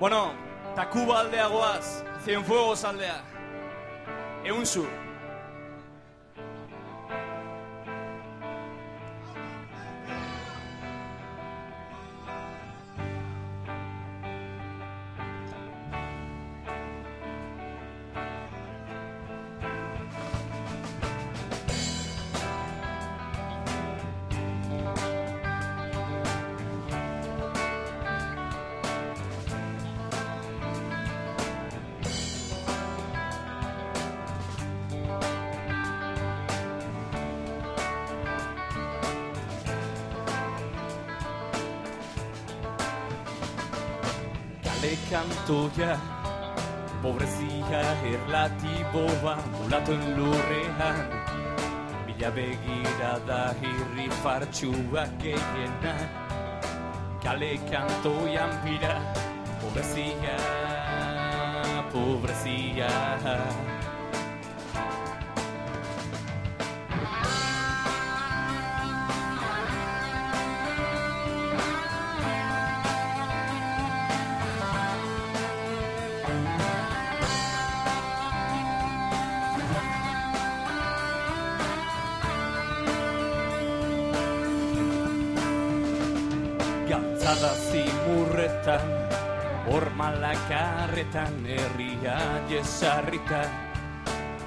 Bueno, Tacuba aldeagoaz, Cienfuegos aldea, eunzu. Kale kantoia, pobrezia erlatiboa mulatuen lurrean. Mila begira da hirri fartxuak gehienak. Kale kantoian bira, pobrezia, pobrezia. Galtzada zimurretan, hormalakarretan, herria jesarrita,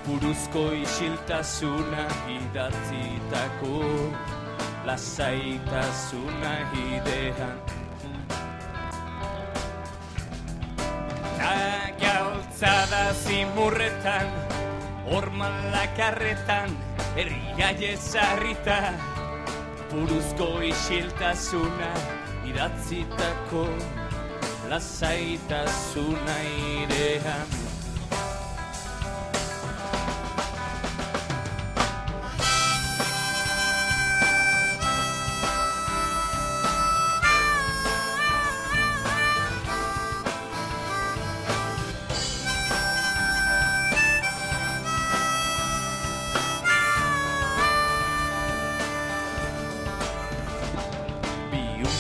buruzko isiltasuna idatzitako, lasaitasuna idean. Ta galtzada zimurretan, hormalakarretan, herria jesarrita, buruzko isiltasuna idatzitako lasaitasuna irean.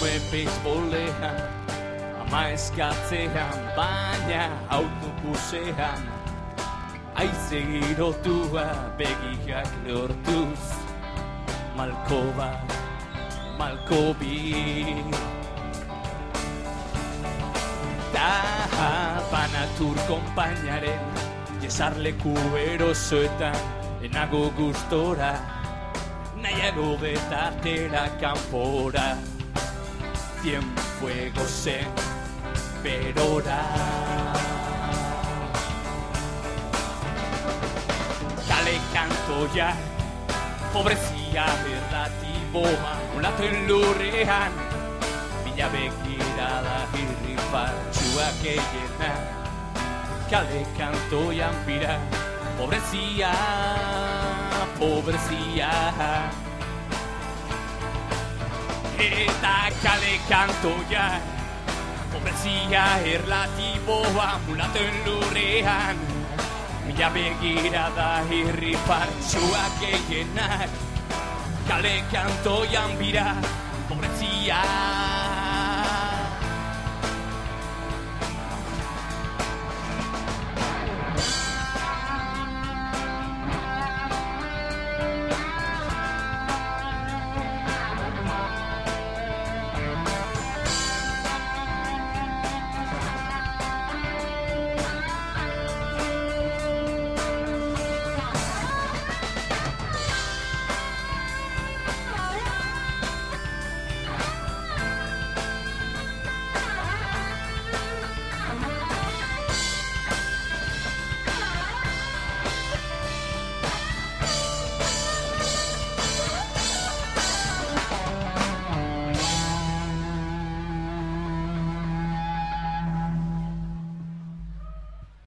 Ume beisbolean, ama eskatzean, baina autobusean. Aize girotua begiak lortuz, malko bat, malko bi. Da banatur konpainaren, jesarleku erosoetan, enago gustora, nahiago betatera kanpora. Cien fuegos en perora. Kale kantoia, pobrezia erlatiboa, mulatuen lurrean, bila begirada hirri partxuak gehienak. Kale kantoian bira, pobrezia, pobrezia. Eta kale kantoia, pobrezia erlatiboa, mulatuen lurrean, Mila begirada hirri partxuak gehienak. Kale kantoian bira